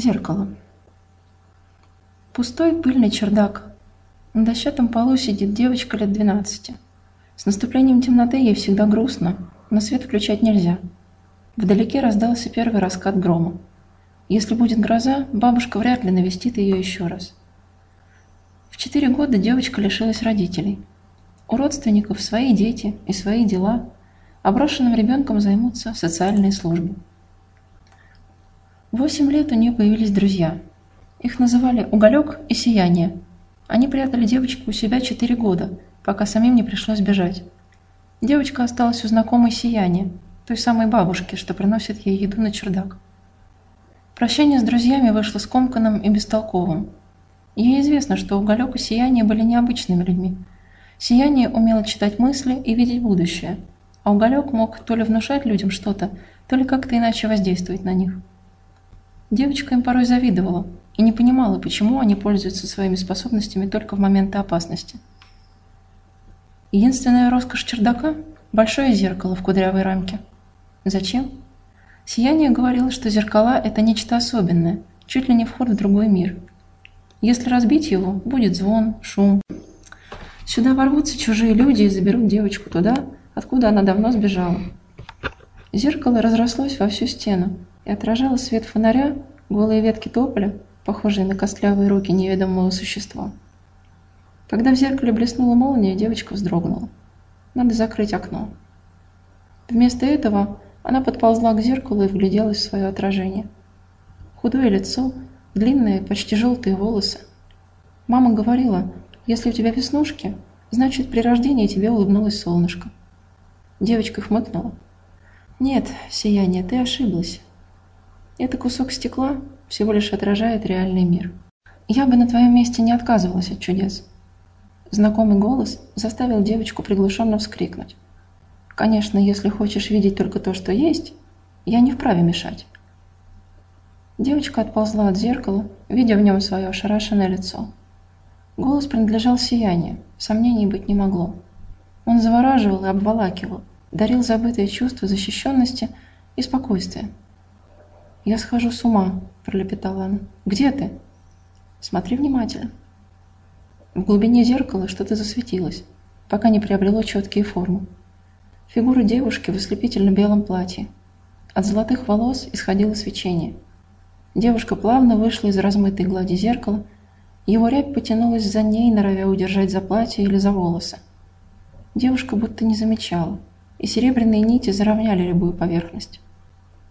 Зеркало. Пустой пыльный чердак. На дощатом полу сидит девочка лет двенадцати. С наступлением темноты ей всегда грустно, но свет включать нельзя. Вдалеке раздался первый раскат грома. Если будет гроза, бабушка вряд ли навестит ее еще раз. В четыре года девочка лишилась родителей. У родственников свои дети и свои дела, а брошенным ребенком займутся социальные службы. Восемь лет у нее появились друзья. Их называли «Уголек» и «Сияние». Они прятали девочку у себя четыре года, пока самим не пришлось бежать. Девочка осталась у знакомой Сияния, той самой бабушки, что приносит ей еду на чердак. Прощание с друзьями вышло скомканным и бестолковым. Ей известно, что Уголек и Сияние были необычными людьми. Сияние умело читать мысли и видеть будущее, а Уголек мог то ли внушать людям что-то, то ли как-то иначе воздействовать на них. Девочка им порой завидовала и не понимала, почему они пользуются своими способностями только в моменты опасности. Единственная роскошь чердака – большое зеркало в кудрявой рамке. Зачем? Сияние говорило, что зеркала – это нечто особенное, чуть ли не вход в другой мир. Если разбить его, будет звон, шум. Сюда ворвутся чужие люди и заберут девочку туда, откуда она давно сбежала. Зеркало разрослось во всю стену, и отражала свет фонаря голые ветки тополя, похожие на костлявые руки неведомого существа. Когда в зеркале блеснула молния, девочка вздрогнула. Надо закрыть окно. Вместо этого она подползла к зеркалу и вгляделась в свое отражение. Худое лицо, длинные, почти желтые волосы. Мама говорила, если у тебя веснушки, значит при рождении тебе улыбнулось солнышко. Девочка хмыкнула. Нет, сияние, ты ошиблась. Это кусок стекла всего лишь отражает реальный мир. Я бы на твоем месте не отказывалась от чудес. Знакомый голос заставил девочку приглушенно вскрикнуть. Конечно, если хочешь видеть только то, что есть, я не вправе мешать. Девочка отползла от зеркала, видя в нем свое ошарашенное лицо. Голос принадлежал сиянию, сомнений быть не могло. Он завораживал и обволакивал, дарил забытое чувство защищенности и спокойствия. «Я схожу с ума», – пролепетала она. «Где ты?» «Смотри внимательно». В глубине зеркала что-то засветилось, пока не приобрело четкие формы. Фигура девушки в ослепительно белом платье. От золотых волос исходило свечение. Девушка плавно вышла из размытой глади зеркала, его рябь потянулась за ней, норовя удержать за платье или за волосы. Девушка будто не замечала, и серебряные нити заровняли любую поверхность.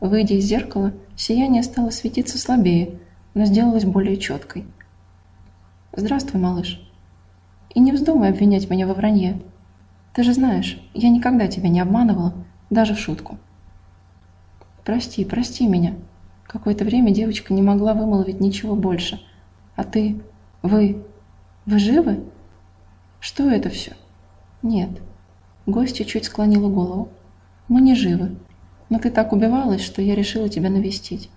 Выйдя из зеркала, сияние стало светиться слабее, но сделалось более четкой. «Здравствуй, малыш. И не вздумай обвинять меня во вранье. Ты же знаешь, я никогда тебя не обманывала, даже в шутку». «Прости, прости меня». Какое-то время девочка не могла вымолвить ничего больше. «А ты? Вы? Вы живы? Что это все?» «Нет». Гостья чуть склонила голову. «Мы не живы. Но ты так убивалась, что я решила тебя навестить.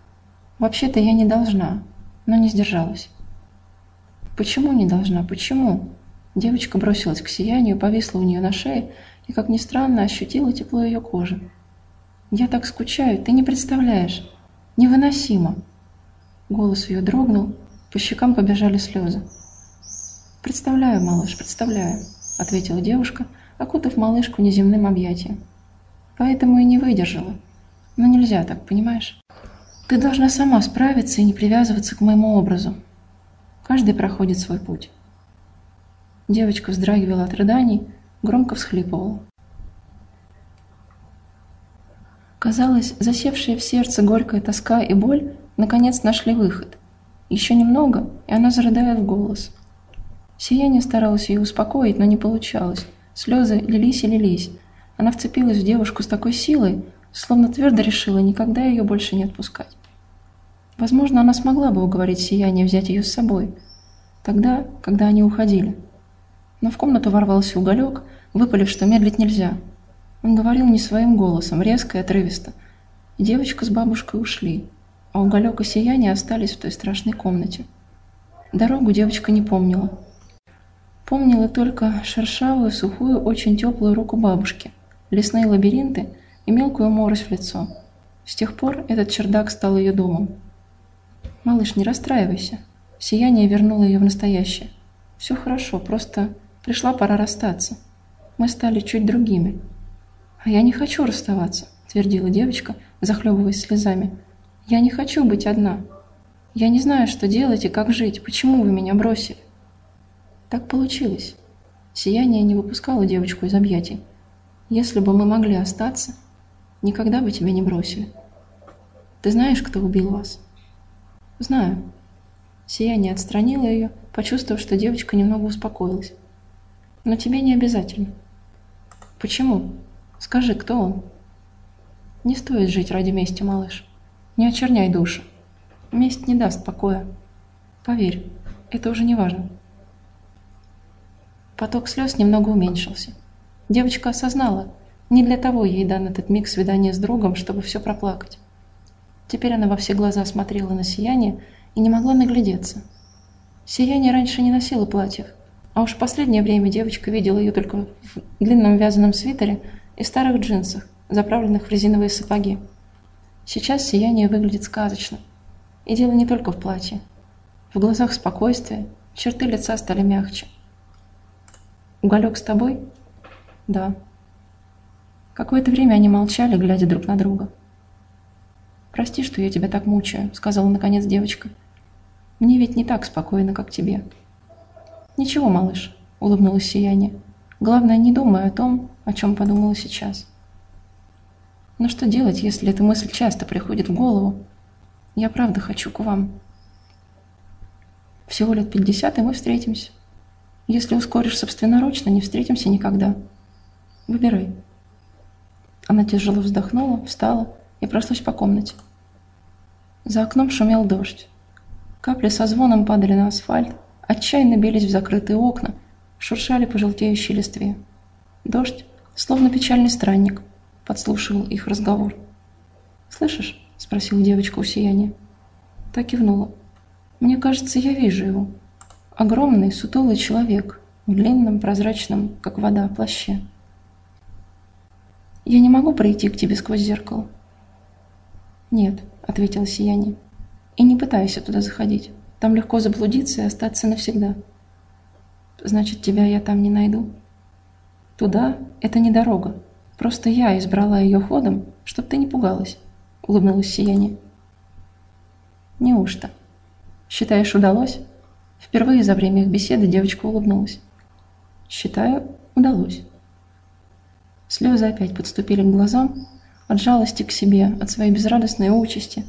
Вообще-то я не должна, но не сдержалась. Почему не должна? Почему? Девочка бросилась к сиянию, повисла у нее на шее и, как ни странно, ощутила тепло ее кожи. «Я так скучаю, ты не представляешь. Невыносимо!» Голос ее дрогнул, по щекам побежали слезы. «Представляю, малыш, представляю», — ответила девушка, окутав малышку неземным объятием. Поэтому и не выдержала. Но нельзя так, понимаешь? Ты должна сама справиться и не привязываться к моему образу. Каждый проходит свой путь. Девочка вздрагивала от рыданий, громко всхлипывала. Казалось, засевшая в сердце горькая тоска и боль наконец нашли выход. Еще немного, и она зарыдает в голос. Сияние старалась ее успокоить, но не получалось. Слезы лились и лились, она вцепилась в девушку с такой силой, словно твердо решила никогда ее больше не отпускать. Возможно, она смогла бы уговорить Сияние взять ее с собой, тогда, когда они уходили. Но в комнату ворвался уголек, выпалив, что медлить нельзя. Он говорил не своим голосом, резко и отрывисто. Девочка с бабушкой ушли, а уголек и Сияние остались в той страшной комнате. Дорогу девочка не помнила. Помнила только шершавую, сухую, очень теплую руку бабушки – лесные лабиринты и мелкую морось в лицо. С тех пор этот чердак стал ее домом. Малыш, не расстраивайся. Сияние вернуло ее в настоящее. Все хорошо, просто пришла пора расстаться. Мы стали чуть другими. А я не хочу расставаться, твердила девочка, захлебываясь слезами. Я не хочу быть одна. Я не знаю, что делать и как жить. Почему вы меня бросили? Так получилось. Сияние не выпускало девочку из объятий. Если бы мы могли остаться, никогда бы тебя не бросили. Ты знаешь, кто убил вас? Знаю. Сияние отстранило ее, почувствовав, что девочка немного успокоилась. Но тебе не обязательно. Почему? Скажи, кто он? Не стоит жить ради мести, малыш. Не очерняй душу. Месть не даст покоя. Поверь, это уже не важно. Поток слез немного уменьшился. Девочка осознала, не для того ей дан этот миг свидания с другом, чтобы все проплакать. Теперь она во все глаза смотрела на сияние и не могла наглядеться. Сияние раньше не носила платьев, а уж в последнее время девочка видела ее только в длинном вязаном свитере и старых джинсах, заправленных в резиновые сапоги. Сейчас сияние выглядит сказочно. И дело не только в платье. В глазах спокойствие, черты лица стали мягче. «Уголек с тобой?» «Да». Какое-то время они молчали, глядя друг на друга. «Прости, что я тебя так мучаю», — сказала наконец девочка. «Мне ведь не так спокойно, как тебе». «Ничего, малыш», — улыбнулась Сияние. «Главное, не думай о том, о чем подумала сейчас». «Но что делать, если эта мысль часто приходит в голову? Я правда хочу к вам». «Всего лет пятьдесят, и мы встретимся. Если ускоришь собственноручно, не встретимся никогда. Выбирай». Она тяжело вздохнула, встала и прошлась по комнате. За окном шумел дождь. Капли со звоном падали на асфальт, отчаянно бились в закрытые окна, шуршали по желтеющей листве. Дождь, словно печальный странник, подслушивал их разговор. «Слышишь?» — спросила девочка у сияния. Так кивнула. «Мне кажется, я вижу его. Огромный, сутулый человек в длинном, прозрачном, как вода, плаще. Я не могу пройти к тебе сквозь зеркало». «Нет», — ответила сияние. «И не пытайся туда заходить. Там легко заблудиться и остаться навсегда. Значит, тебя я там не найду. Туда — это не дорога. Просто я избрала ее ходом, чтоб ты не пугалась, — улыбнулась Сияние. Неужто? Считаешь, удалось? Впервые за время их беседы девочка улыбнулась. Считаю, удалось. Слезы опять подступили к глазам от жалости к себе, от своей безрадостной участи,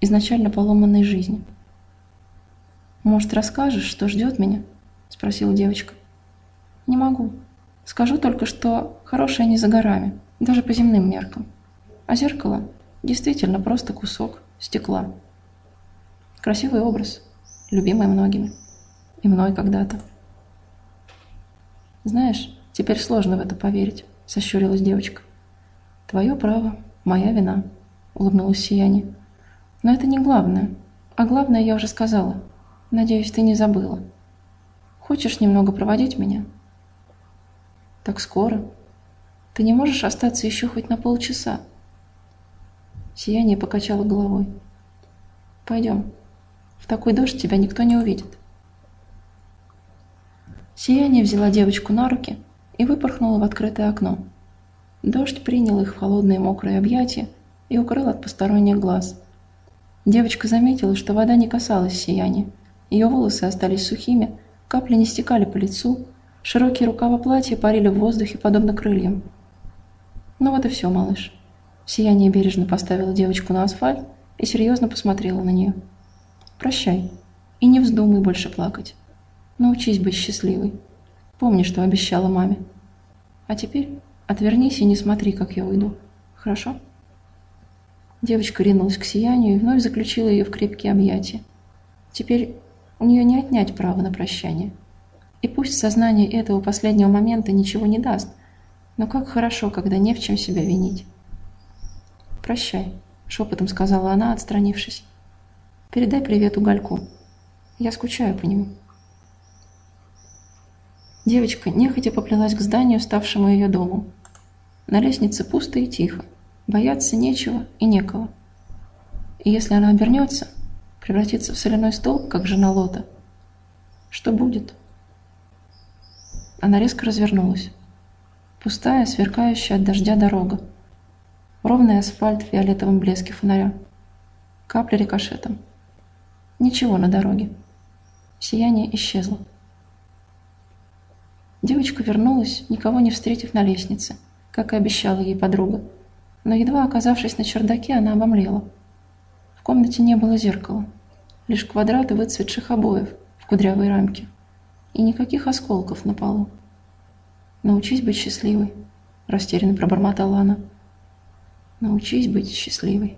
изначально поломанной жизни. «Может, расскажешь, что ждет меня?» – спросила девочка. «Не могу. Скажу только, что хорошее не за горами, даже по земным меркам. А зеркало действительно просто кусок стекла. Красивый образ, любимый многими. И мной когда-то. Знаешь, теперь сложно в это поверить, сощурилась девочка. Твое право, моя вина, улыбнулась Сияние. Но это не главное. А главное я уже сказала. Надеюсь, ты не забыла. Хочешь немного проводить меня? Так скоро? Ты не можешь остаться еще хоть на полчаса? Сияние покачало головой. Пойдем. В такой дождь тебя никто не увидит. Сияние взяла девочку на руки и выпорхнула в открытое окно. Дождь принял их в холодные мокрые объятия и укрыл от посторонних глаз. Девочка заметила, что вода не касалась сияния, ее волосы остались сухими, капли не стекали по лицу, широкие рукава платья парили в воздухе, подобно крыльям. Ну вот и все, малыш. Сияние бережно поставила девочку на асфальт и серьезно посмотрела на нее. Прощай. И не вздумай больше плакать. Научись быть счастливой. Помни, что обещала маме. А теперь отвернись и не смотри, как я уйду. Хорошо? Девочка ринулась к сиянию и вновь заключила ее в крепкие объятия. Теперь у нее не отнять право на прощание. И пусть сознание этого последнего момента ничего не даст, но как хорошо, когда не в чем себя винить. «Прощай», — шепотом сказала она, отстранившись. «Передай привет Угольку. Я скучаю по нему». Девочка нехотя поплелась к зданию, ставшему ее домом. На лестнице пусто и тихо. Бояться нечего и некого. И если она обернется, Превратиться в соляной столб, как жена Лота? Что будет? Она резко развернулась. Пустая, сверкающая от дождя дорога. Ровный асфальт в фиолетовом блеске фонаря. Капли рикошетом. Ничего на дороге. Сияние исчезло. Девочка вернулась, никого не встретив на лестнице, как и обещала ей подруга. Но едва оказавшись на чердаке, она обомлела. В комнате не было зеркала, лишь квадраты выцветших обоев в кудрявой рамке и никаких осколков на полу. «Научись быть счастливой», — растерянно пробормотала она. «Научись быть счастливой».